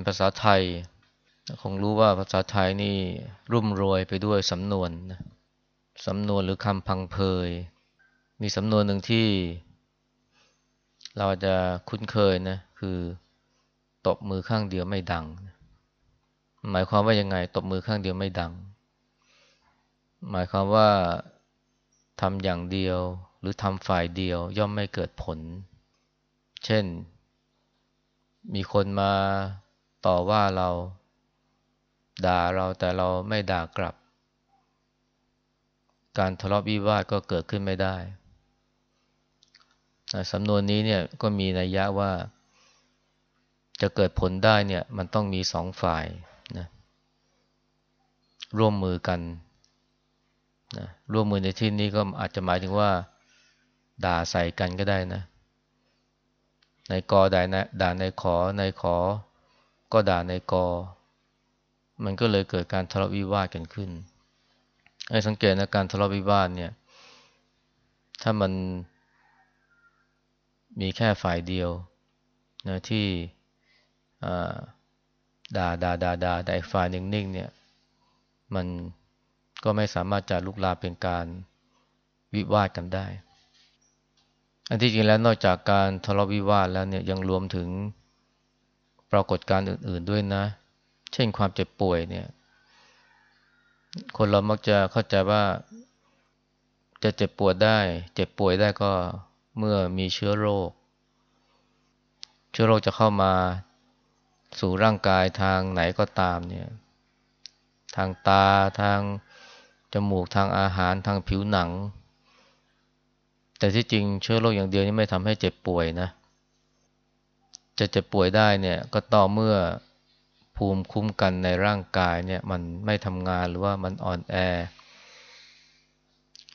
นภาษาไทย คงรู้ว่าภาษาไทยนี่รุ่มรวยไปด้วยสำนวนนะสำนวนหรือคำพังเพย มีสำนวนหนึ่งที่ เราจะคุ้นเคยนะคือ ตบมือข้างเดียวไม่ดัง หมายความว่ายังไง ตบมือข้างเดียวไม่ดัง หมายความว่าทำอย่างเดียวหรือทำฝ่ายเดียวย่อมไม่เกิดผล เช่น มีคนมา ต่อว่าเราด่าเราแต่เราไม่ด่ากลับ การทะเลาะวิวาทก็เกิดขึ้นไม่ได้สำนวนนี้เนี่ยก็มีนัยยะว่า จะเกิดผลได้เนี่ยมันต้องมีสองฝ่ายนะร่วมมือกันนะร่วมมือในที่นี้ก็อาจจะหมายถึงว่า ด่าใส่กันก็ได้นะ ในกอด่าในด่าในขอในขอ ก็ด่าในกอ มันก็เลยเกิดการทะเลาะวิวาทกันขึ้น ให้สังเกตนะการทะเลาะวิวาทเนี่ย ถ้ามันมีแค่ฝ่ายเดียวนะที่ด่าด่าด่าด่าแต่อีกฝ่ายหนึ่งนิ่งเนี่ย มันก็ไม่สามารถจะลุกลามเป็นการวิวาทกันได้ อันที่จริงแล้วนอกจากการทะเลาะวิวาทแล้วเนี่ยยังรวมถึง ปรากฏการณ์อื่น ๆด้วยนะ เช่นความเจ็บป่วยเนี่ย คนเรามักจะเข้าใจว่า จะเจ็บปวดได้ เจ็บป่วยได้ก็เมื่อมีเชื้อโรค เชื้อโรคจะเข้ามาสู่ร่างกายทางไหนก็ตามเนี่ย ทางตาทางจมูกทางอาหารทางผิวหนัง แต่ที่จริงเชื้อโรคอย่างเดียวนี่ไม่ทำให้เจ็บป่วยนะ จะเจ็บป่วยได้เนี่ยก็ต่อเมื่อภูมิคุ้มกันในร่างกายเนี่ยมันไม่ทำงานหรือว่ามันอ่อนแอ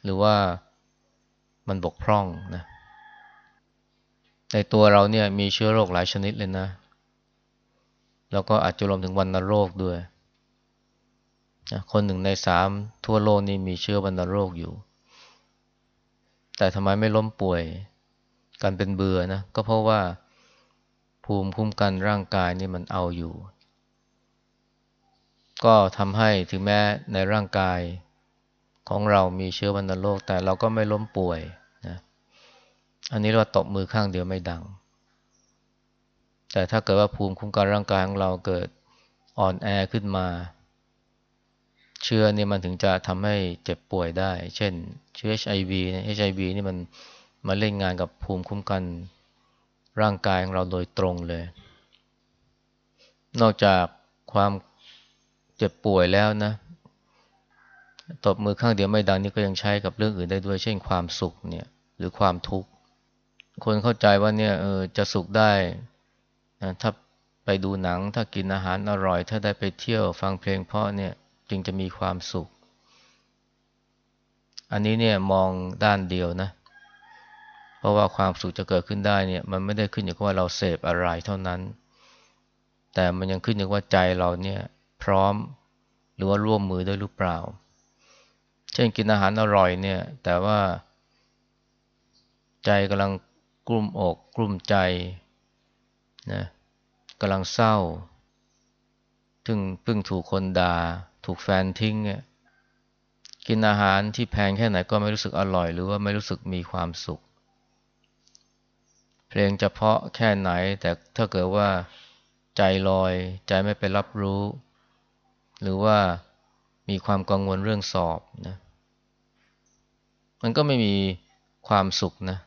หรือว่ามันบกพร่องนะในตัวเราเนี่ยมีเชื้อโรคหลายชนิดเลยนะ แล้วก็อาจจะรวมถึงวัณโรคด้วยคนหนึ่งในสามทั่วโลกนี่มีเชื้อวัณโรคอยู่ แต่ทำไมไม่ล้มป่วยกันเป็นเบื่อนะ ก็เพราะว่า ภูมิคุ้มกันร่างกายนี่มันเอาอยู่ ก็ทำให้ถึงแม้ในร่างกายของเรามีเชื้อวัณโรคแต่เราก็ไม่ล้มป่วยนะอันนี้เราตบมือข้างเดียวไม่ดัง แต่ถ้าเกิดว่าภูมิคุ้มกันร่างกายของเราเกิดอ่อนแอขึ้นมา เชื้อนี่มันถึงจะทำให้เจ็บป่วยได้ เช่นเชื้อ HIV เนี่ย HIV นี่มันมาเล่นงานกับภูมิคุ้มกัน ร่างกายของเราโดยตรงเลย นอกจากความเจ็บป่วยแล้วนะ ตบมือข้างเดียวไม่ดังนี่ก็ยังใช้กับเรื่องอื่นได้ด้วย เช่นความสุขเนี่ย หรือความทุกข์ คนเข้าใจว่าเนี่ยเออจะสุขได้นะถ้าไปดูหนัง ถ้ากินอาหารอร่อย ถ้าได้ไปเที่ยวฟังเพลงเพราะเนี่ยจึงจะมีความสุข อันนี้เนี่ยมองด้านเดียวนะเราะว่าความสุขจะเกิดขึ้นได้เนี่ยมันไม่ได้ขึ้นอยู่กับว่าเราเสพอะไรเท่านั้น แต่มันยังขึ้นอยู่ว่าใจเราเนี่ยพร้อมหรือว่าร่วมมือด้วยหรือเปล่า เช่นกินอาหารอร่อยเนี่ย แต่ว่า ใจกำลังกลุ้มอกกลุ้มใจนะกำลังเศร้าถึงเพิ่งถูกคนด่าถูกแฟนทิ้งเนี่ยกินอาหารที่แพงแค่ไหนก็ไม่รู้สึกอร่อย หรือว่าไม่รู้สึกมีความสุข เพลงจะเพาะแค่ไหน แต่ถ้าเกิดว่าใจลอย ใจไม่ไปรับรู้ หรือว่ามีความกังวลเรื่องสอบนะมันก็ไม่มีความสุขนะ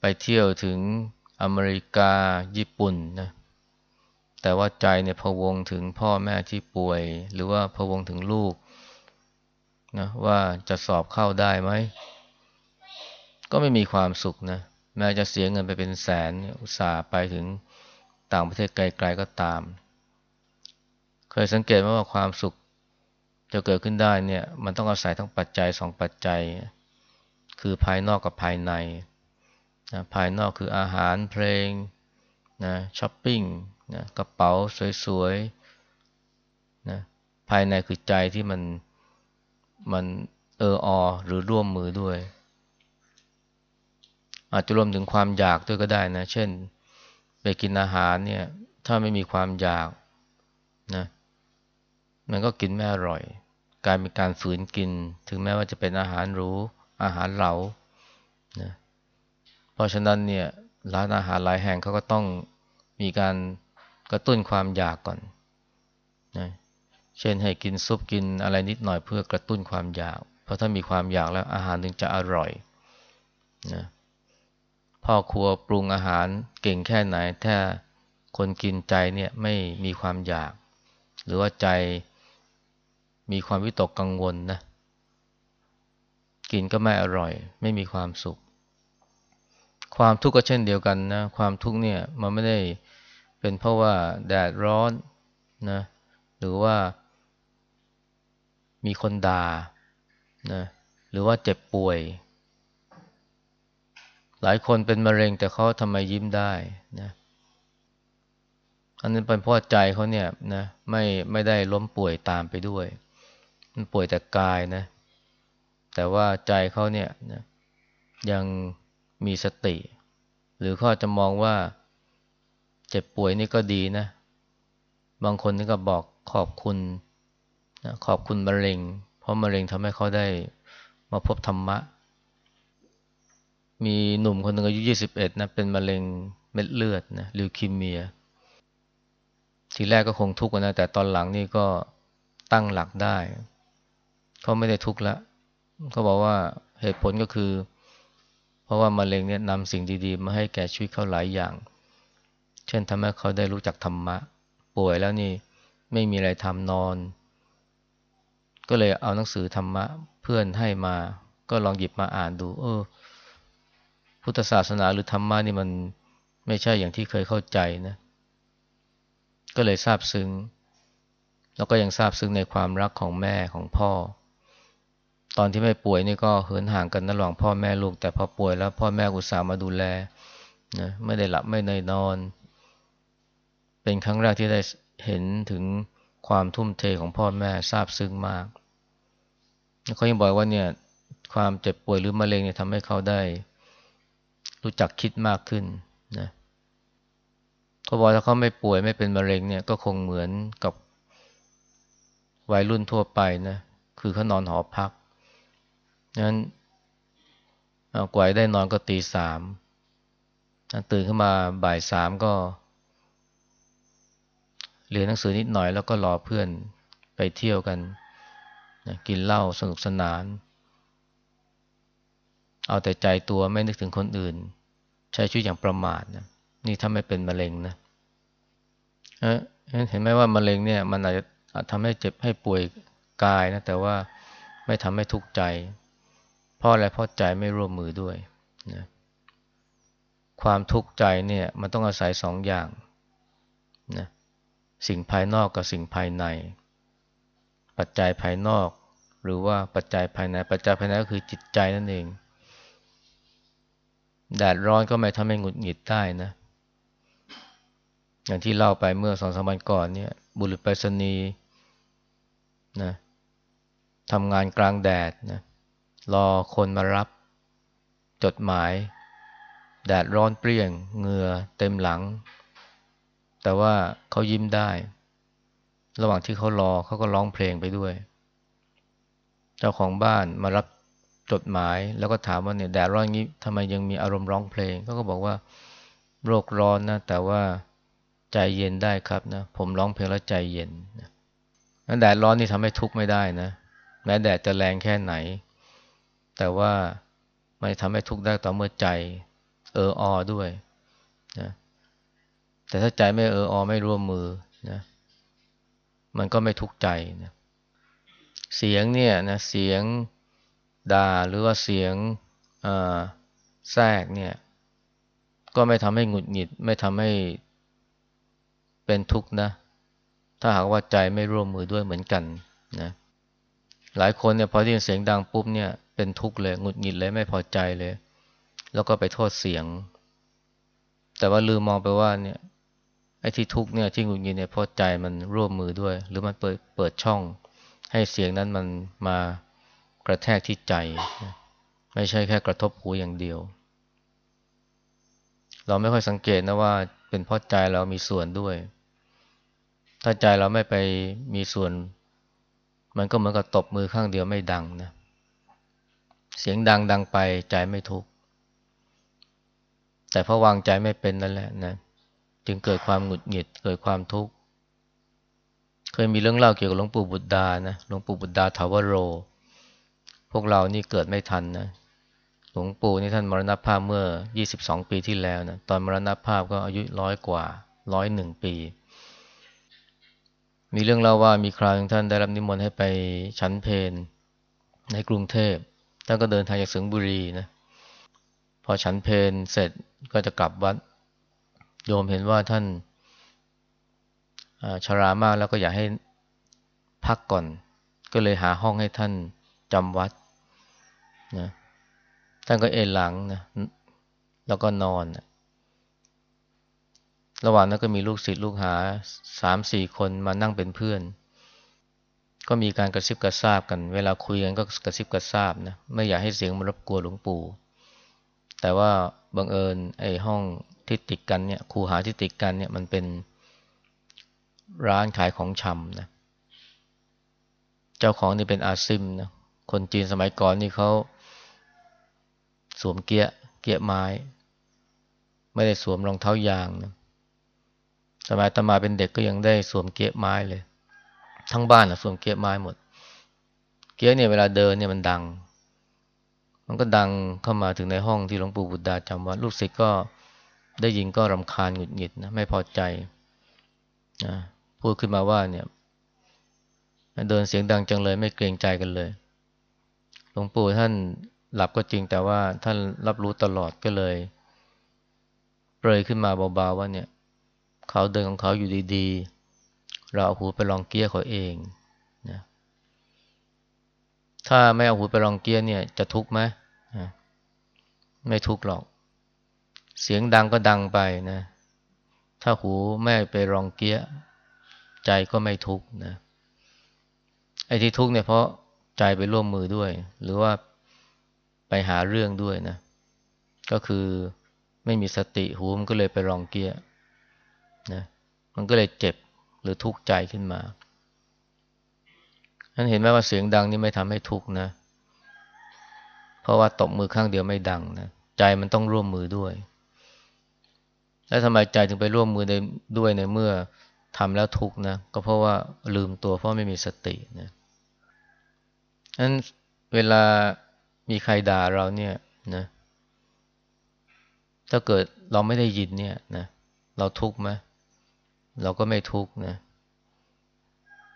ไปเที่ยวถึงอเมริกาญี่ปุ่นนะแต่ว่าใจเนี่ยพะวงถึงพ่อแม่ที่ป่วย หรือว่าพะวงถึงลูกนะว่าจะสอบเข้าได้ไหม ก็ไม่มีความสุขนะ แม้จะเสียเงินไปเป็นแสนอุตส่าห์ไปถึงต่างประเทศไกลๆก็ตาม เคยสังเกตไหมว่าความสุขจะเกิดขึ้นได้เนี่ยมันต้องอาศัยทั้งปัจจัยสองปัจจัย คือภายนอกกับภายในนะภายนอกคืออาหารเพลงนะช้อปปิ้งนะกระเป๋าสวยๆนะภายในคือใจที่มันมันเอออ หรือร่วมมือด้วย อาจจะรวมถึงความอยากด้วยก็ได้นะ เช่น ไปกินอาหารเนี่ย ถ้าไม่มีความอยากนะ มันก็กินไม่อร่อย กลายเป็นการฝืนกิน ถึงแม้ว่าจะเป็นอาหารหรูอาหารเหลานะเพราะฉะนั้นเนี่ยร้านอาหารหลายแห่งเขาก็ต้องมีการกระตุ้นความอยากก่อนนะเช่นให้กินซุปกินอะไรนิดหน่อยเพื่อกระตุ้นความอยาก เพราะถ้ามีความอยากแล้วอาหารถึงจะอร่อยนะ พ่อครัวปรุงอาหารเก่งแค่ไหน ถ้าคนกินใจเนี่ยไม่มีความอยาก หรือว่าใจมีความวิตกกังวลนะกินก็ไม่อร่อย ไม่มีความสุข ความทุกข์ก็เช่นเดียวกันนะความทุกข์เนี่ยมันไม่ได้เป็นเพราะว่าแดดร้อนนะหรือว่ามีคนด่านะหรือว่าเจ็บป่วย หลายคนเป็นมะเร็งแต่เขาทำไมยิ้มได้นะอันนั้นเป็นเพราะใจเขาเนี่ยนะไม่ไม่ได้ล้มป่วยตามไปด้วย มันป่วยแต่กายนะ แต่ว่าใจเขาเนี่ยนะยังมีสติ หรือเขาจะมองว่าเจ็บป่วยนี่ก็ดีนะ บางคนนี่ก็บอกขอบคุณนะขอบคุณมะเร็ง เพราะมะเร็งทำให้เขาได้มาพบธรรมะ มีหนุ่มคนหนึ่งอายุ 21 นะ เป็นมะเร็งเม็ดเลือดนะลิวคิมเมีย ทีแรกก็คงทุกข์นะ แต่ตอนหลังนี่ก็ตั้งหลักได้ เขาไม่ได้ทุกข์ล้วเขาบอกว่าเหตุผลก็คือ เพราะว่ามะเร็งเนี่ยนำสิ่งดีๆ มาให้แก่ชีวิตเขาหลายอย่าง เช่นทำให้เขาได้รู้จักธรรมะ ป่วยแล้วนี่ไม่มีอะไรทำนอน ก็เลยเอาหนังสือธรรมะเพื่อนให้มา ก็ลองหยิบมาอ่านดู เออ พุทธศาสนาหรือธรรมะนี่มันไม่ใช่อย่างที่เคยเข้าใจนะ ก็เลยซาบซึ้ง แล้วก็ยังซาบซึ้งในความรักของแม่ของพ่อ ตอนที่ไม่ป่วยนี่ก็เหินห่างกันระหว่างพ่อแม่ลูก แต่พอป่วยแล้วพ่อแม่อุตส่าห์มาดูแลนะไม่ได้หลับไม่ได้นอน เป็นครั้งแรกที่ได้เห็นถึงความทุ่มเทของพ่อแม่ซาบซึ้งมากเขายังบอกว่าเนี่ยความเจ็บป่วยหรือมะเร็งเนี่ยทำให้เขาได้ รู้จักคิดมากขึ้นนะเขาบอกถ้าเขาไม่ป่วยไม่เป็นมะเร็งเนี่ยก็คงเหมือนกับวัยรุ่นทั่วไปนะคือเขานอนหอพักนั้นกว่าได้นอนก็ตีสามตื่นขึ้นมาบ่ายสามก็เรียนหนังสือนิดหน่อยแล้วก็รอเพื่อนไปเที่ยวกันนะกินเหล้าสนุกสนาน เอาแต่ใจตัวไม่นึกถึงคนอื่น ใช้ชีวิตอย่างประมาทนะนี่ถ้าไม่เป็นมะเร็งนะเห็นไหมว่ามะเร็งเนี่ย มันอาจจะทำให้เจ็บให้ป่วยกายนะแต่ว่าไม่ทำให้ทุกข์ใจ เพราะอะไรเพราะใจไม่ร่วมมือด้วยนะความทุกข์ใจเนี่ยมันต้องอาศัยสองอย่างนะสิ่งภายนอกกับสิ่งภายใน ปัจจัยภายนอก หรือว่าปัจจัยภายใน ปัจจัยภายในก็คือจิตใจนั่นเอง แดดร้อนก็ไม่ทำให้หงุดหงิดได้นะ อย่างที่เล่าไปเมื่อสองสามวันก่อนเนี่ย บุรุษไปรษณีย์นะทำงานกลางแดดนะรอคนมารับ จดหมาย แดดร้อนเปรี้ยงเหงื่อเต็มหลัง แต่ว่าเขายิ้มได้ ระหว่างที่เขารอเขาก็ร้องเพลงไปด้วย เจ้าของบ้านมารับ จดหมายแล้วก็ถามว่าเนี่ยแดดร้อนงี้ทำไมยังมีอารมณ์ร้องเพลงเขาก็บอกว่าโรคร้อนนะแต่ว่าใจเย็นได้ครับนะผมร้องเพลงแล้วใจเย็นนะแดดร้อนนี่ทำให้ทุกข์ไม่ได้นะ แม้แดดจะแรงแค่ไหน แต่ว่ามันทำให้ทุกข์ได้ต่อเมื่อใจ เออออด้วยนะแต่ถ้าใจไม่เออออไม่ร่วมมือนะมันก็ไม่ทุกข์ใจนะเสียงเนี่ยนะเสียง ด่าหรือว่าเสียงแทรกเนี่ย ก็ไม่ทำให้หงุดหงิด ไม่ทำให้เป็นทุกข์นะ ถ้าหากว่าใจไม่ร่วมมือด้วยเหมือนกันนะหลายคนเนี่ยพอได้ยินเสียงดังปุ๊บเนี่ยเป็นทุกข์เลยหงุดหงิดเลยไม่พอใจเลย แล้วก็ไปโทษเสียง แต่ว่าลืมมองไปว่าเนี่ยไอ้ที่ทุกข์เนี่ยที่หงุดหงิดเนี่ยเพราะใจมันร่วมมือด้วย หรือมันเปิดเปิดช่อง ให้เสียงนั้นมันมา กระแทกที่ใจ ไม่ใช่แค่กระทบหูอย่างเดียว เราไม่ค่อยสังเกตนะว่า เป็นเพราะใจเรามีส่วนด้วย ถ้าใจเราไม่ไปมีส่วน มันก็เหมือนกับตบมือข้างเดียวไม่ดังนะ เสียงดังดังไปใจไม่ทุกข์แต่เพราะวางใจไม่เป็นนั่นแหละนะ จึงเกิดความหงุดหงิดเกิดความทุกข์ เคยมีเรื่องเล่าเกี่ยวกับหลวงปู่บุตรดานะหลวงปู่บุตรดาทาวโร พวกเรานี่เกิดไม่ทันนะหลวงปู่นี่ท่านมรณภาพเมื่อ 22 ปีที่แล้วนะตอนมรณภาพก็อายุร้อยกว่าร้อยหนึ่งปี มีเรื่องเล่าว่ามีคราวท่านได้รับนิมนต์ให้ไปชั้นเพนในกรุงเทพท่านก็เดินทางจากสิงห์บุรีนะพอฉันเพนเสร็จก็จะกลับวัด โยมเห็นว่าท่านชรามากแล้วก็อยากให้พักก่อน ก็เลยหาห้องให้ท่านจำวัด นะท่านก็เอนหลังนะแล้วก็นอนนะระหว่างนั้นก็มีลูกศิษย์ลูกหาสามสี่คนมานั่งเป็นเพื่อน ก็มีการกระซิบกระซาบกัน เวลาคุยกันก็กระซิบกระซาบนะไม่อยากให้เสียงมันรบกวนหลวงปู่ แต่ว่าบังเอิญไอ้ห้องที่ติดกันเนี่ยคูหาที่ติดกันเนี่ยมันเป็นร้านขายของชำนะเจ้าของนี่เป็นอาซิมนะคนจีนสมัยก่อนนี่เขา วมเกียเกียไม้ ไม่ได้สวมรองเท้ายางนะสมัยตมาเป็นเด็กก็ยังได้สวมเกียไม้เลย ทั้งบ้านนะสวมเกียไม้หมด เกียเนี่ยเวลาเดินเนี่ยมันดัง มันก็ดังเข้ามาถึงในห้องที่หลวงปู่บุตรดาจำวัดลูกศิษย์ก็ได้ยินก็รำคาญหงุดหงิดนะไม่พอใจนะพูดขึ้นมาว่าเนี่ยเดินเสียงดังจังเลยไม่เกรงใจกันเลย หลวงปู่ท่าน หลับก็จริงแต่ว่าท่านรับรู้ตลอดก็เลยเปรยขึ้นมาเบาๆว่าเนี่ย เขาเดินของเขาอยู่ดีๆ เราเอาหูไปลองเกี้ยเขาเองนะถ้าไม่เอาหูไปลองเกี้ยเนี่ยจะทุกข์ไหมไม่ทุกข์หรอก เสียงดังก็ดังไปนะ ถ้าหูไม่ไปลองเกี้ยใจก็ไม่ทุกข์นะไอ้ที่ทุกข์เนี่ยเพราะใจไปร่วมมือด้วย หรือว่า ไปหาเรื่องด้วยนะ ก็คือไม่มีสติหูมันก็เลยไปลองเกี้ยนะมันก็เลยเจ็บหรือทุกข์ใจขึ้นมาท่านเห็นไหมว่าเสียงดังนี่ไม่ทำให้ทุกข์นะ เพราะว่าตบมือข้างเดียวไม่ดังนะใจมันต้องร่วมมือด้วย แล้วทำไมใจถึงไปร่วมมือในด้วยในเมื่อทำแล้วทุกข์นะ ก็เพราะว่าลืมตัวเพราะไม่มีสตินะนั้นเวลา มีใครด่าเราเนี่ยนะถ้าเกิดเราไม่ได้ยินเนี่ยนะเราทุกข์ไหมเราก็ไม่ทุกข์นะ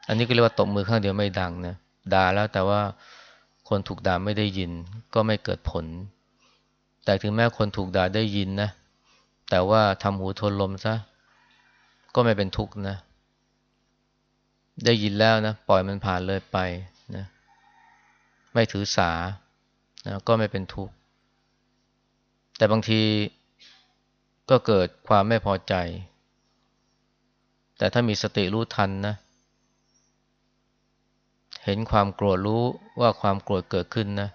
อันนี้ก็เรียกว่าตบมือข้างเดียวไม่ดังนะด่าแล้วแต่ว่าคนถูกด่าไม่ได้ยิน ก็ไม่เกิดผล แต่ถึงแม้คนถูกด่าได้ยินนะแต่ว่าทำหูทนลมซะก็ไม่เป็นทุกข์นะ ได้ยินแล้วนะ ปล่อยมันผ่านเลยไปนะ ไม่ถือสา นะก็ไม่เป็นทุกข์ แต่บางทีก็เกิดความไม่พอใจ แต่ถ้ามีสติรู้ทันนะ เห็นความโกรธรู้ว่าความโกรธเกิดขึ้นนะ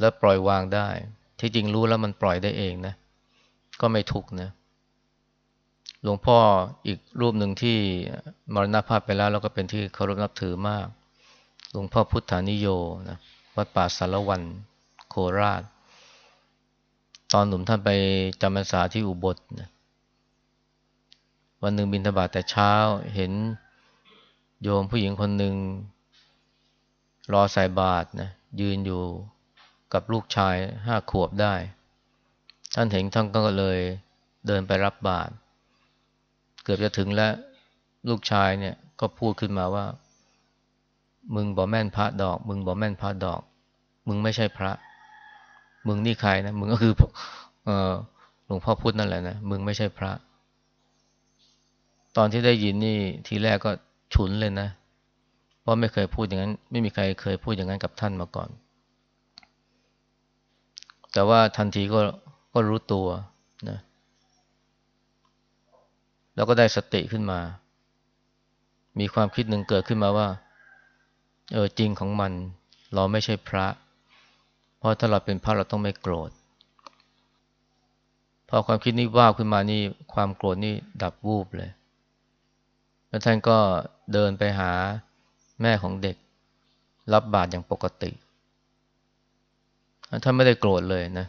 แล้วปล่อยวางได้ ที่จริงรู้แล้วมันปล่อยได้เองนะ ก็ไม่ทุกข์นะหลวงพ่ออีกรูปหนึ่งที่มรณภาพไปแล้วแล้วก็เป็นที่เคารพนับถือมาก หลวงพ่อพุทธานิโยนะวัดป่าสารวัน โคราช ตอนหนุ่มท่านไปจำพรรษาที่อุบลนะวันหนึ่งบินทบาทแต่เช้าเห็นโยมผู้หญิงคนหนึ่งรอใส่บาตรนะยืนอยู่กับลูกชายห้าขวบได้ ท่านเห็นท่านก็เลยเดินไปรับบาตรเกือบจะถึงแล้วลูกชายเนี่ยก็พูดขึ้นมาว่า มึงบอแม่นพระดอก มึงบอแม่นพระดอก มึงไม่ใช่พระ มึงนี่ใครนะมึงก็คือหลวงพ่อพูดนั่นแหละนะมึงไม่ใช่พระ ตอนที่ได้ยินนี่ทีแรกก็ฉุนเลยนะเพราะไม่เคยพูดอย่างนั้น ไม่มีใครเคยพูดอย่างนั้นกับท่านมาก่อน แต่ว่าทันทีก็ก็รู้ตัวนะแล้วก็ได้สติขึ้นมา มีความคิดหนึ่งเกิดขึ้นมาว่า เออจริงของมัน เราไม่ใช่พระ เพราะถ้าเราเป็นพระเราต้องไม่โกรธพพอความคิดนี้ว่าขึ้นมานี่ความโกรธนี่ดับวูบเลย แล้วท่านก็เดินไปหาแม่ของเด็ก รับบาตรอย่างปกติ ท่านไม่ได้โกรธเลยนะ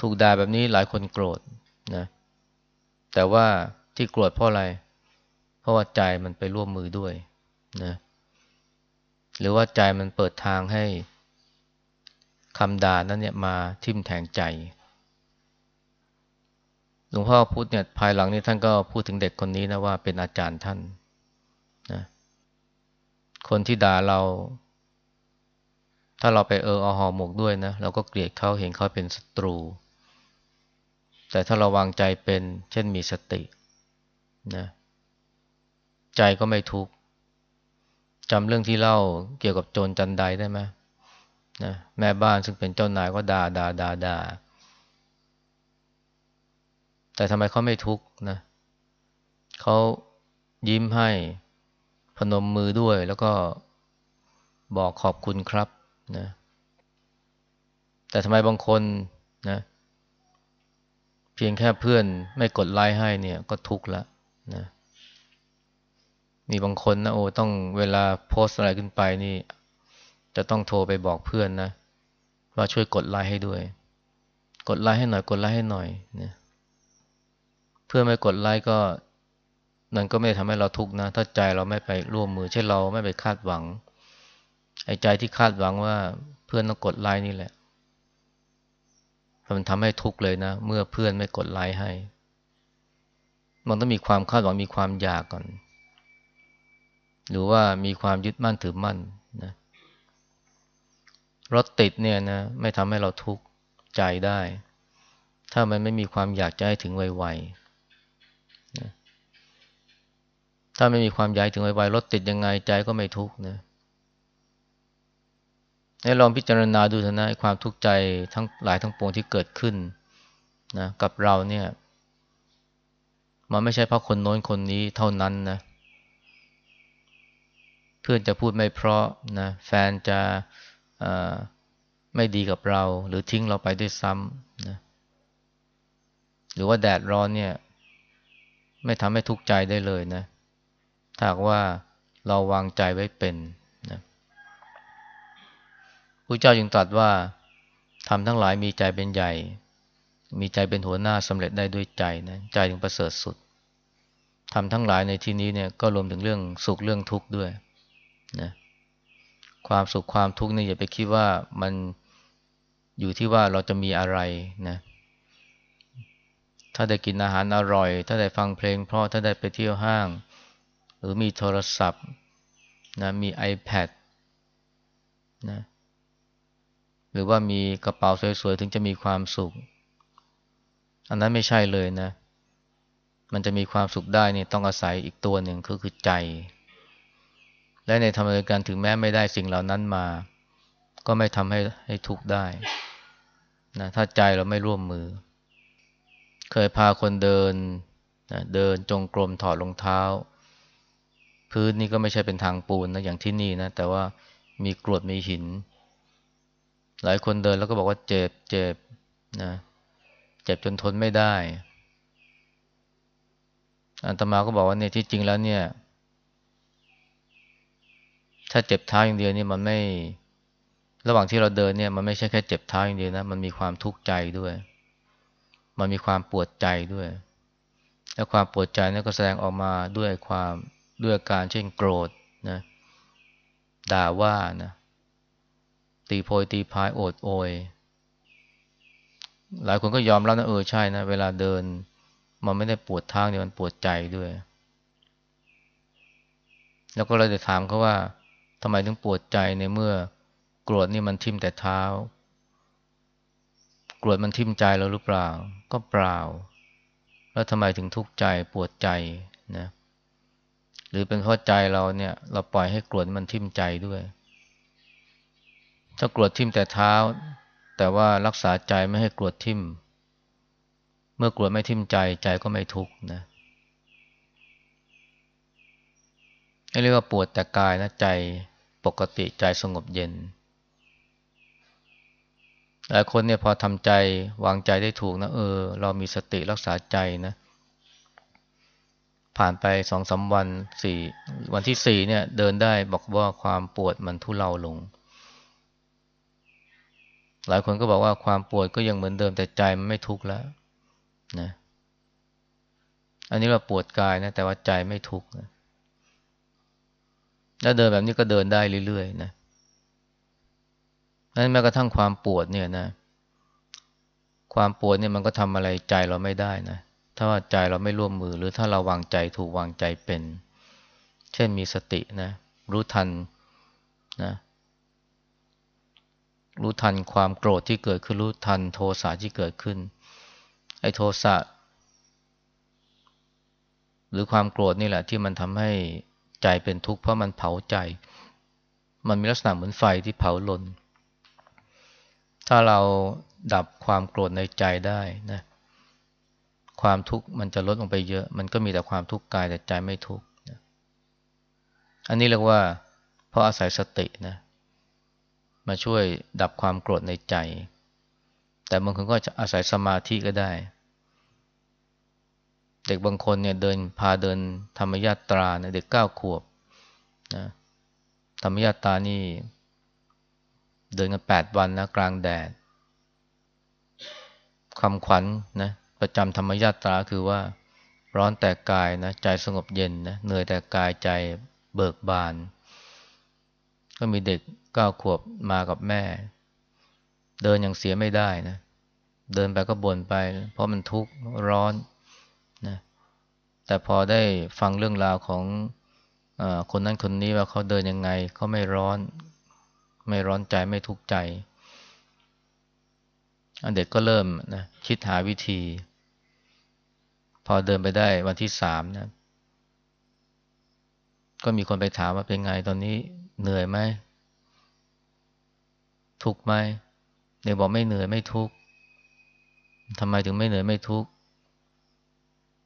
ถูกด่าแบบนี้หลายคนโกรธนะ แต่ว่าที่โกรธเพราะอะไร เพราะว่าใจมันไปร่วมมือด้วยนะ หรือว่าใจมันเปิดทางให้ คำด่านั้นเนี่ยมาทิ่มแทงใจ หลวงพ่อพุธเนี่ยภายหลังนี้ท่านก็พูดถึงเด็กคนนี้นะว่าเป็นอาจารย์ท่านนะคนที่ด่าเรา ถ้าเราไปเออเอาหอหมกด้วยนะเราก็เกลียดเขาเห็นเขาเป็นศัตรู แต่ถ้าเราวางใจเป็นเช่นมีสตินะใจก็ไม่ทุกข์จำเรื่องที่เล่าเกี่ยวกับโจรจันไดได้ไหม นะแม่บ้านซึ่งเป็นเจ้านายก็ด่าด่าด่าด่าแต่ทำไมเขาไม่ทุกข์นะเขายิ้มให้พนมมือด้วย แล้วก็บอกขอบคุณครับนะแต่ทำไมบางคนนะเพียงแค่เพื่อนไม่กดไลค์ให้เนี่ยก็ทุกข์ละนะมีบางคนนะโอ้ต้องเวลาโพสอะไรขึ้นไปนี่ จะต้องโทรไปบอกเพื่อนนะ ว่าช่วยกดไลค์ให้ด้วย กดไลค์ให้หน่อย กดไลค์ให้หน่อยนะเพื่อไม่กดไลค์ก็นั่นก็ไม่ทำให้เราทุกข์นะ ถ้าใจเราไม่ไปร่วมมือเช่นเราไม่ไปคาดหวังไอ้ใจที่คาดหวังว่าเพื่อนต้องกดไลค์นี่แหละมันทำให้ทุกข์เลยนะ เมื่อเพื่อนไม่กดไลค์ให้ มันต้องมีความคาดหวังมีความอยากก่อน หรือว่ามีความยึดมั่นถือมั่น รถติดเนี่ยนะไม่ทำให้เราทุกข์ใจได้ ถ้ามันไม่มีความอยากจะให้ถึงไวๆนะถ้าไม่มีความอยากถึงไวๆรถติดยังไงใจก็ไม่ทุกข์นะให้ลองพิจารณาดูเถอะนะความทุกข์ใจทั้งหลายทั้งปวงที่เกิดขึ้นนะกับเราเนี่ย มันไม่ใช่เพราะคนโน้นคนนี้เท่านั้นนะเพื่อนจะพูดไม่เพราะนะแฟนจะ ไม่ดีกับเรา หรือทิ้งเราไปด้วยซ้ำนะหรือว่าแดดร้อนเนี่ย ไม่ทำให้ทุกข์ใจได้เลยนะถ้าว่าเราวางใจไว้เป็นนะพระเจ้าจึงตรัสว่าทำทั้งหลายมีใจเป็นใหญ่ มีใจเป็นหัวหน้าสำเร็จได้ด้วยใจนะใจถึงประเสริฐสุดทำทั้งหลายในที่นี้เนี่ยก็รวมถึงเรื่องสุขเรื่องทุกข์ด้วยนะ ความสุขความทุกข์นี่อย่าไปคิดว่ามันอยู่ที่ว่าเราจะมีอะไรนะ ถ้าได้กินอาหารอร่อย ถ้าได้ฟังเพลงเพราะถ้าได้ไปเที่ยวห้าง หรือมีโทรศัพท์นะมี iPad นะหรือว่ามีกระเป๋าสวยๆ ถึงจะมีความสุข อันนั้นไม่ใช่เลยนะ มันจะมีความสุขได้เนี่ยต้องอาศัยอีกตัวหนึ่งก็คือใจ และในธรรมะการถึงแม้ไม่ได้สิ่งเหล่านั้นมา ก็ไม่ทำให้ให้ทุกข์ได้นะถ้าใจเราไม่ร่วมมือ เคยพาคนเดินนะเดินจงกรมถอดรองเท้า พื้นนี่ก็ไม่ใช่เป็นทางปูนนะอย่างที่นี่นะ แต่ว่ามีกรวดมีหิน หลายคนเดินแล้วก็บอกว่าเจ็บเจ็บนะเจ็บจนทนไม่ได้อันตมาก็บอกว่าเนี่ยที่จริงแล้วเนี่ย ถ้าเจ็บเท้าอย่างเดียวนี่มันไม่ ระหว่างที่เราเดินเนี่ย มันไม่ใช่แค่เจ็บเท้าอย่างเดียวนะ มันมีความทุกข์ใจด้วย มันมีความปวดใจด้วย และความปวดใจนี่ก็แสดงออกมาด้วยความด้วยการเช่นโกรธนะ ด่าว่านะ ตีโพยตีพายโอดโอย หลายคนก็ยอมรับนะเออใช่นะ เวลาเดิน มันไม่ได้ปวดทางเนี่ยมันปวดใจด้วย แล้วก็เลยจะถามเขาว่า ทำไมถึงปวดใจในเมื่อกรวดนี่มันทิ่มแต่เท้ากรวดมันทิ่มใจเราหรือเปล่า ก็เปล่า แล้วทำไมถึงทุกข์ใจปวดใจนะหรือเป็นเพราะใจเราเนี่ย เราปล่อยให้กรวดมันทิ่มใจด้วย ถ้ากรวดทิ่มแต่เท้า แต่ว่ารักษาใจไม่ให้กรวดทิ่ม เมื่อกรวดไม่ทิ่มใจใจก็ไม่ทุกข์นะเรียกว่าปวดแต่กายนะใจ ปกติใจสงบเย็นหลายคนเนี่ยพอทำใจวางใจได้ถูกนะเออ เรามีสติรักษาใจนะ ผ่านไปสองสาวันสี่วันที่สี่เนี่ย เดินได้บอกว่าความปวดมันทุเลาลง หลายคนก็บอกว่าความปวดก็ยังเหมือนเดิมแต่ใจมันไม่ทุกข์แล้วนะ อันนี้เราปวดกายนะ แต่ว่าใจไม่ทุกข์นะ แล้วเดินแบบนี้ก็เดินได้เรื่อยๆนะนั้นแม้กระทั่งความปวดเนี่ยนะ ความปวดเนี่ยมันก็ทำอะไรใจเราไม่ได้นะ ถ้าว่าใจเราไม่ร่วมมือหรือถ้าเราวางใจถูกวางใจเป็น เช่นมีสตินะ รู้ทันนะรู้ทันความโกรธที่เกิดขึ้นรู้ทันโทสะที่เกิดขึ้น ไอ้โทสะหรือความโกรธนี่แหละที่มันทำให้ ใจเป็นทุกข์เพราะมันเผาใจ มันมีลักษณะเหมือนไฟที่เผาลน ถ้าเราดับความโกรธในใจได้นะความทุกข์มันจะลดลงไปเยอะ มันก็มีแต่ความทุกข์กายแต่ใจไม่ทุกข์อันนี้เรียกว่าเพราะอาศัยสตินะ มาช่วยดับความโกรธในใจ แต่บางคนก็จะอาศัยสมาธิก็ได้ เด็กบางคนเนี่ยเดินพาเดินธรรมยาตราเนี่ยเด็กเก้าขวบนะธรรมยาตรานี่ เดินกันแปดวันนะกลางแดดคำขวัญนนะประจำธรรมยาตราคือว่าร้อนแต่กายนะใจสงบเย็นนะเหนื่อยแต่กายใจเบิกบาน ก็มีเด็กเก้าขวบมากับแม่ เดินอย่างเสียไม่ได้นะเดินไปก็บ่นไป เพราะมันทุกข์ร้อน แต่พอได้ฟังเรื่องราวของอคนนั้นคนนี้ว่าเขาเดินยังไงเขาไม่ร้อน ไม่ร้อนใจไม่ทุกข์ใจเด็กก็เริ่มนะคิดหาวิธี พอเดินไปได้วันที่สามนะก็มีคนไปถามว่าเป็นไงตอนนี้เหนื่อยไหมทุกข์ไหมเด็กบอกไม่เหนื่อยไม่ทุกข์ทำไมถึงไม่เหนื่อยไม่ทุกข์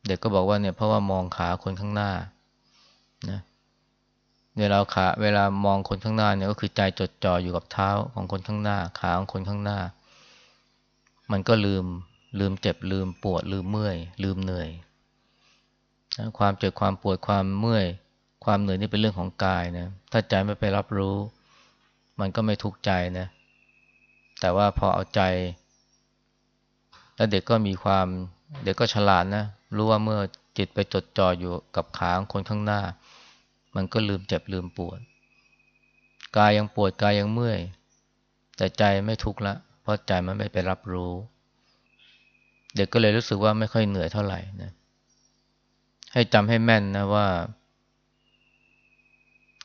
เด็กก็บอกว่าเนี่ยเพราะว่ามองขาคนข้างหน้านะเวลาขาเวลามองคนข้างหน้าเนี่ยก็คือใจจดจ่ออยู่กับเท้าของคนข้างหน้า ขาของคนข้างหน้า มันก็ลืมลืมเจ็บลืมปวดลืมเมื่อย ลืมเหนื่อยความเจ็บความปวดความเมื่อย ความเหนื่อยนี่เป็นเรื่องของกายนะถ้าใจไม่ไปรับรู้ มันก็ไม่ทุกข์ใจนะแต่ว่าพอเอาใจ แล้วเด็กก็มีความเด็กก็ฉลาดนะ รู้ว่าเมื่อจิตไปจดจ่ออยู่กับขาของคนข้างหน้า มันก็ลืมเจ็บลืมปวด กายยังปวดกายยังเมื่อย แต่ใจไม่ทุกข์ละ เพราะใจมันไม่ไปรับรู้ เด็กก็เลยรู้สึกว่าไม่ค่อยเหนื่อยเท่าไหร่นะให้จำให้แม่นนะว่า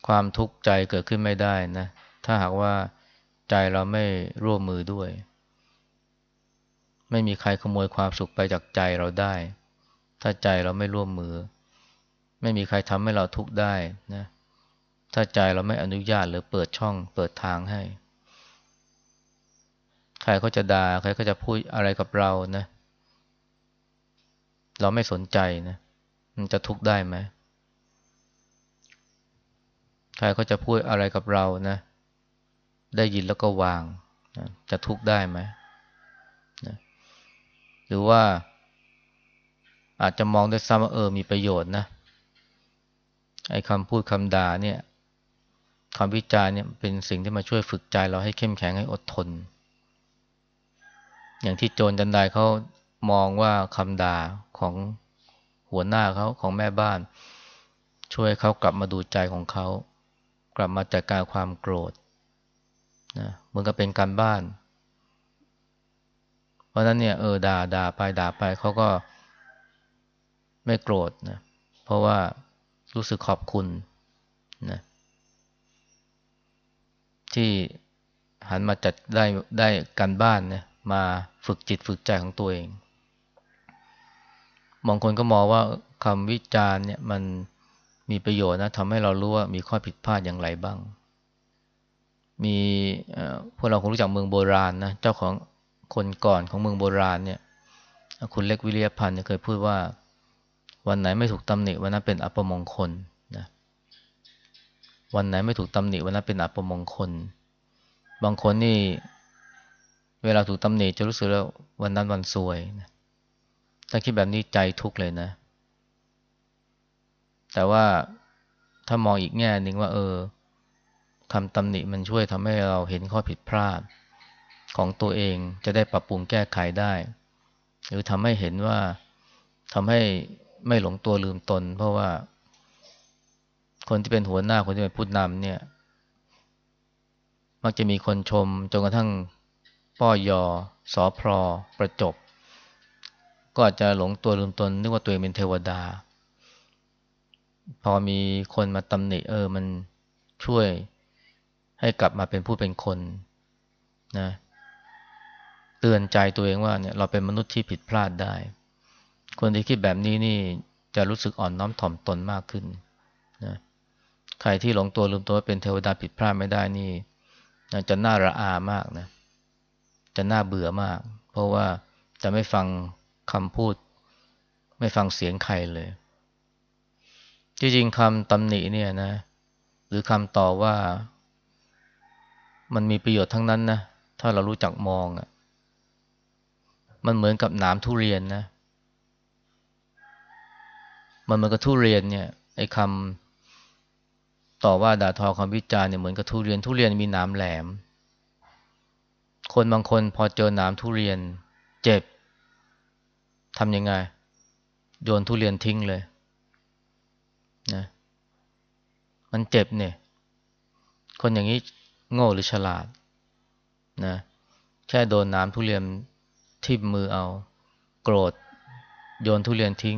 ความทุกข์ใจเกิดขึ้นไม่ได้นะ ถ้าหากว่าใจเราไม่ร่วมมือด้วย ไม่มีใครขโมยความสุขไปจากใจเราได้ ถ้าใจเราไม่ร่วมมือ ไม่มีใครทำให้เราทุกข์ได้นะถ้าใจเราไม่อนุญาตหรือเปิดช่องเปิดทางให้ ใครเขาจะด่าใครก็จะพูดอะไรกับเรานะ เราไม่สนใจนะ มันจะทุกข์ได้ไหมใครเขาจะพูดอะไรกับเรานะ ได้ยินแล้วก็วางนะจะทุกข์ได้ไหมนะหรือว่า อาจจะมองด้วยซ้ำว่าเออมีประโยชน์นะไอ้คำพูดคำด่าเนี่ยคำวิจารณ์เนี่ยเป็นสิ่งที่มาช่วยฝึกใจเราให้เข้มแข็งให้อดทน อย่างที่โจรจันไดเขามองว่าคำด่าของหัวหน้าเขาของแม่บ้าน ช่วยเขากลับมาดูใจของเขา กลับมาจัดการความโกรธนะเหมือนกับเป็นการบ้าน เพราะนั้นเนี่ยเออด่าด่าไปด่าไปเขาก็ ไม่โกรธนะเพราะว่ารู้สึกขอบคุณนะที่หันมาจัดได้ได้การบ้านนะมาฝึกจิตฝึกใจของตัวเองบางคนก็มองว่าคำวิจารณ์เนี่ยมันมีประโยชน์นะทำให้เรารู้ว่ามีข้อผิดพลาดอย่างไรบ้าง มีพวกเราคงรู้จักเมืองโบราณนะเจ้าของคนก่อนของเมืองโบราณเนี่ยคุณเล็กวิริยพันธ์เคยพูดว่า วันไหนไม่ถูกตำหนิวันนั้นเป็นอัปมงคลนะวันไหนไม่ถูกตำหนิวันนั้นเป็นอัปมงคล บางคนนี่ เวลาถูกตำหนิจะรู้สึกว่าวันนั้นวันซวยนะถ้าคิดแบบนี้ใจทุกข์เลยนะ แต่ว่าถ้ามองอีกแง่หนึ่งว่า เออคำตำหนิมันช่วยทำให้เราเห็นข้อผิดพลาดของตัวเองจะได้ปรับปรุงแก้ไขได้ หรือทำให้เห็นว่าทำให้ ไม่หลงตัวลืมตน เพราะว่า คนที่เป็นหัวหน้าคนที่เป็นผู้นำเนี่ย มักจะมีคนชมจนกระทั่งป้อยอสอพรอประจบ ก็อาจจะหลงตัวลืมตนนึกว่าตัวเองเป็นเทวดา พอมีคนมาตำหนิเออมันช่วยให้กลับมาเป็นผู้เป็นคนนะเตือนใจตัวเองว่าเนี่ยเราเป็นมนุษย์ที่ผิดพลาดได้ คนที่คิดแบบนี้นี่จะรู้สึกอ่อนน้อมถ่อมตนมากขึ้นนะใครที่หลงตัวลืมตัวเป็นเทวดาผิดพลาดไม่ได้นี่จะน่าระอามากนะ จะน่าเบื่อมาก เพราะว่าจะไม่ฟังคำพูด ไม่ฟังเสียงใครเลย จริงๆคำตำหนิเนี่ยนะ หรือคำต่อว่า มันมีประโยชน์ทั้งนั้นนะ ถ้าเรารู้จักมองอะ มันเหมือนกับหนามทุเรียนนะ มันเหมือนกับทุเรียนเนี่ยไอ้คำต่อว่าด่าทอคำวิจารณ์เนี่ยเหมือนกับทุเรียนทุเรียนมีหนามแหลม คนบางคนพอเจอหนามทุเรียนเจ็บทำยังไง โยนทุเรียนทิ้งเลยนะมันเจ็บเนี่ย คนอย่างนี้โง่หรือฉลาดนะแค่โดนน้ำทุเรียนทิ่มมือเอา โกรธ โยนทุเรียนทิ้ง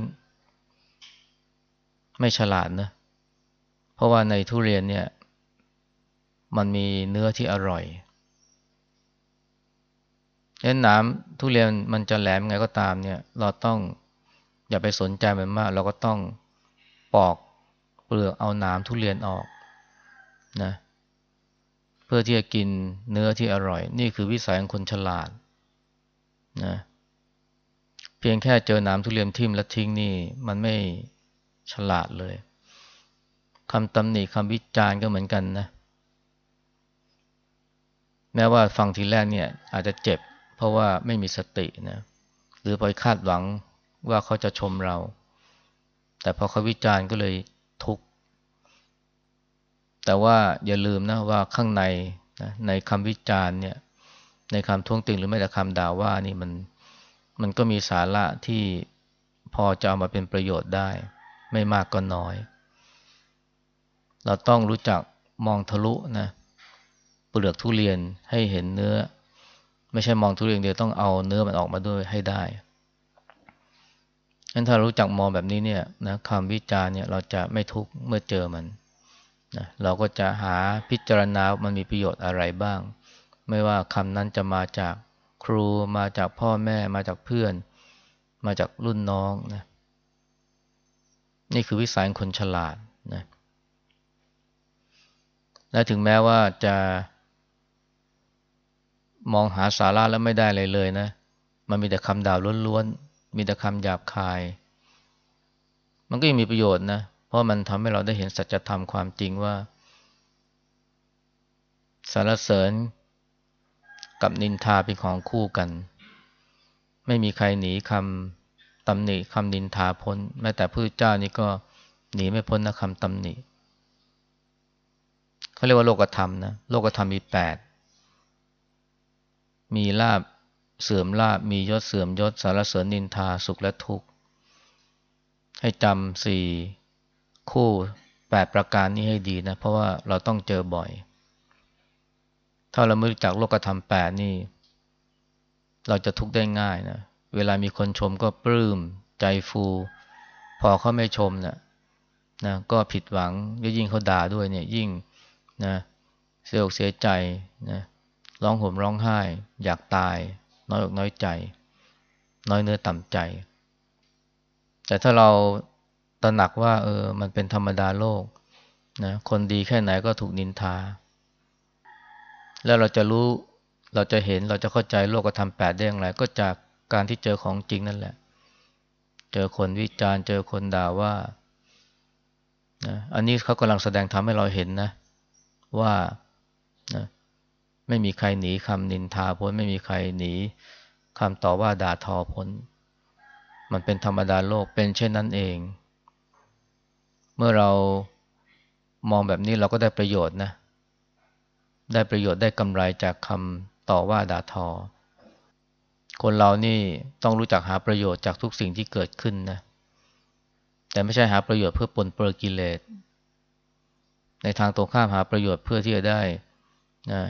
ไม่ฉลาดนะ เพราะว่าในทุเรียนเนี่ย มันมีเนื้อที่อร่อยดังนั้นน้ำทุเรียนมันจะแหลมไงก็ตามเนี่ย เราต้องอย่าไปสนใจมันมาก เราก็ต้องปอกเปลือกเอาน้ำทุเรียนออกนะ เพื่อที่จะกินเนื้อที่อร่อย นี่คือวิสัยของคนฉลาดนะเพียงแค่เจอน้ำทุเรียนทิ่มและทิ้งนี่ มันไม่ ฉลาดเลยคำตำหนิคำวิจารณ์ก็เหมือนกันนะ แม้ว่าฟังทีแรกเนี่ยอาจจะเจ็บ เพราะว่าไม่มีสตินะ หรือไปคาดหวังว่าเขาจะชมเรา แต่พอเขาวิจารณ์ก็เลยทุกข์ แต่ว่าอย่าลืมนะว่าข้างในนะในคำวิจารณ์เนี่ย ในคำท้วงติงหรือแม้แต่คำด่าว่านี่มันมันก็มีสาระที่พอจะเอามาเป็นประโยชน์ได้ ไม่มากก็น้อย เราต้องรู้จักมองทะลุนะเปลือกทุเรียนให้เห็นเนื้อ ไม่ใช่มองทุเรียนเดียวต้องเอาเนื้อมันออกมาด้วยให้ได้งั้นถ้ารู้จักมองแบบนี้เนี่ยนะคำวิจารณ์เนี่ยเราจะไม่ทุกข์เมื่อเจอมันนะเราก็จะหาพิจารณามันมีประโยชน์อะไรบ้าง ไม่ว่าคำนั้นจะมาจากครูมาจากพ่อแม่มาจากเพื่อน มาจากรุ่นน้องนะ นี่คือวิสัยคนฉลาดนะและถึงแม้ว่าจะมองหาสาระแล้วไม่ได้เลยเลยนะ มันมีแต่คำด่าล้วนๆ มีแต่คำหยาบคาย มันก็ยังมีประโยชน์นะ เพราะมันทำให้เราได้เห็นสัจธรรมความจริงว่า สารเสริญกับนินทาเป็นของคู่กัน ไม่มีใครหนีคำ ตำหนิคำนินทาพ้น แม้แต่พระเจ้านี่ก็หนีไม่พ้นนะคำตำหนิเขาเรียกว่าโลกธรรมนะโลกธรรมมีแปดมีลาบเสื่อมลาบมียศเสื่อมยศสารเสริญนินทาสุขและทุกข์ ให้จำสี่คู่แปดประการนี้ให้ดีนะ เพราะว่าเราต้องเจอบ่อย ถ้าเราไม่รู้จักโลกธรรมแปดนี่ เราจะทุกข์ได้ง่ายนะเเวลามีคนชมก็ปลื้มใจฟู พอเขาไม่ชมนะนะก็ผิดหวังยิ่งเขาด่าด้วยเนี่ยยิ่งนะเสียอกเสียใจนะร้องห่มร้องไห้ อยากตาย น้อยอกน้อยใจ น้อยเนื้อต่ำใจ แต่ถ้าเราตระหนักว่า เออ มันเป็นธรรมดาโลกนะคนดีแค่ไหนก็ถูกนินทา แล้วเราจะรู้เราจะเห็นเราจะเข้าใจโลกธรรมแปดได้อย่างไร ก็จาก การที่เจอของจริงนั่นแหละ เจอคนวิจารณ์เจอคนด่าว่านะอันนี้เขากำลังแสดงทำให้เราเห็นนะ ว่านะไม่มีใครหนีคำนินทาพ้น ไม่มีใครหนีคำต่อว่าด่าทอพ้น มันเป็นธรรมดาโลกเป็นเช่นนั้นเอง เมื่อเรามองแบบนี้เราก็ได้ประโยชน์นะ ได้ประโยชน์ได้กำไรจากคำต่อว่าด่าทอ คนเรานี่ต้องรู้จักหาประโยชน์จากทุกสิ่งที่เกิดขึ้นนะ แต่ไม่ใช่หาประโยชน์เพื่อปนเปื้อกิเลส ในทางตรงข้ามหาประโยชน์เพื่อที่จะได้นะ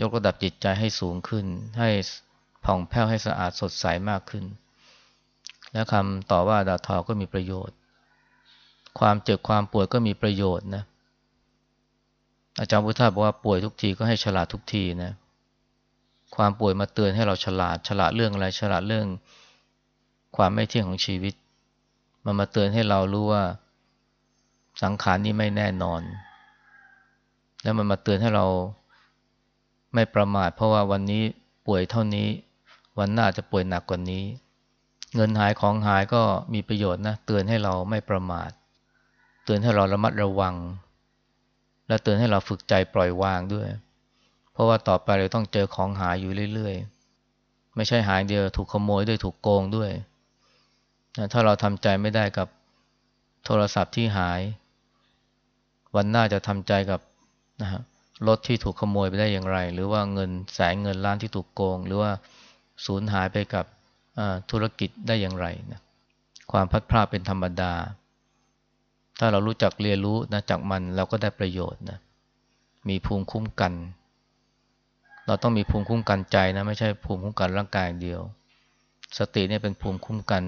ยกระดับจิตใจให้สูงขึ้น ให้ผ่องแผ้วให้สะอาดสดใสมากขึ้น และคำต่อว่าด่าทอก็มีประโยชน์ ความเจ็บความป่วยก็มีประโยชน์นะ อาจารย์พุทธาบอกว่าป่วยทุกทีก็ให้ฉลาดทุกทีนะ ความป่วยมาเตือนให้เราฉลาด ฉลาดเรื่องอะไร ฉลาดเรื่อง ความไม่เที่ยงของชีวิต มันมาเตือนให้เรารู้ว่า สังขารนี้ไม่แน่นอน แล้วมันมาเตือนให้เราไม่ประมาท เพราะว่าวันนี้ป่วยเท่านี้ วันหน้าจะป่วยหนักกว่านี้ เงินหายของหายก็มีประโยชน์นะ เตือนให้เราไม่ประมาท เตือนให้เราระมัดระวัง และเตือนให้เราฝึกใจปล่อยวางด้วย เพราะว่าต่อไปเราต้องเจอของหายอยู่เรื่อยๆ ไม่ใช่หายเดียวถูกขโมยด้วยถูกโกงด้วยนะถ้าเราทำใจไม่ได้กับโทรศัพท์ที่หาย วันหน้าจะทำใจกับนะฮะรถที่ถูกขโมยไปได้อย่างไร หรือว่าเงินแสนเงินล้านที่ถูกโกง หรือว่าสูญหายไปกับธุรกิจได้อย่างไรนะความพัดพลาดเป็นธรรมดา ถ้าเรารู้จักเรียนรู้นะจากมันเราก็ได้ประโยชน์นะมีภูมิคุ้มกัน เราต้องมีภูมิคุ้มกันใจนะไม่ใช่ภูมิคุ้มกันร่างกายเดียว สติเนี่ยเป็นภูมิคุ้มกัน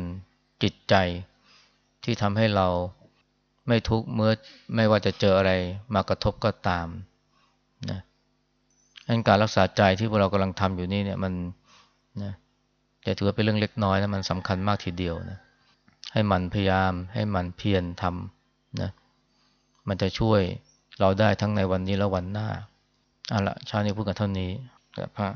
จิตใจ ที่ทำให้เราไม่ทุกข์เมื่อไม่ว่าจะเจออะไรมากระทบก็ตามนะการรักษาใจที่พวกเรากำลังทำอยู่นี่เนี่ยมันนะจะถือว่าเป็นเรื่องเล็กน้อยนะมันสำคัญมากทีเดียวนะให้มันพยายามให้มันเพียรทำนะมันจะช่วยเราได้ทั้งในวันนี้และวันหน้า เอาละเช้านี้พูดกันเท่านี้กับพระ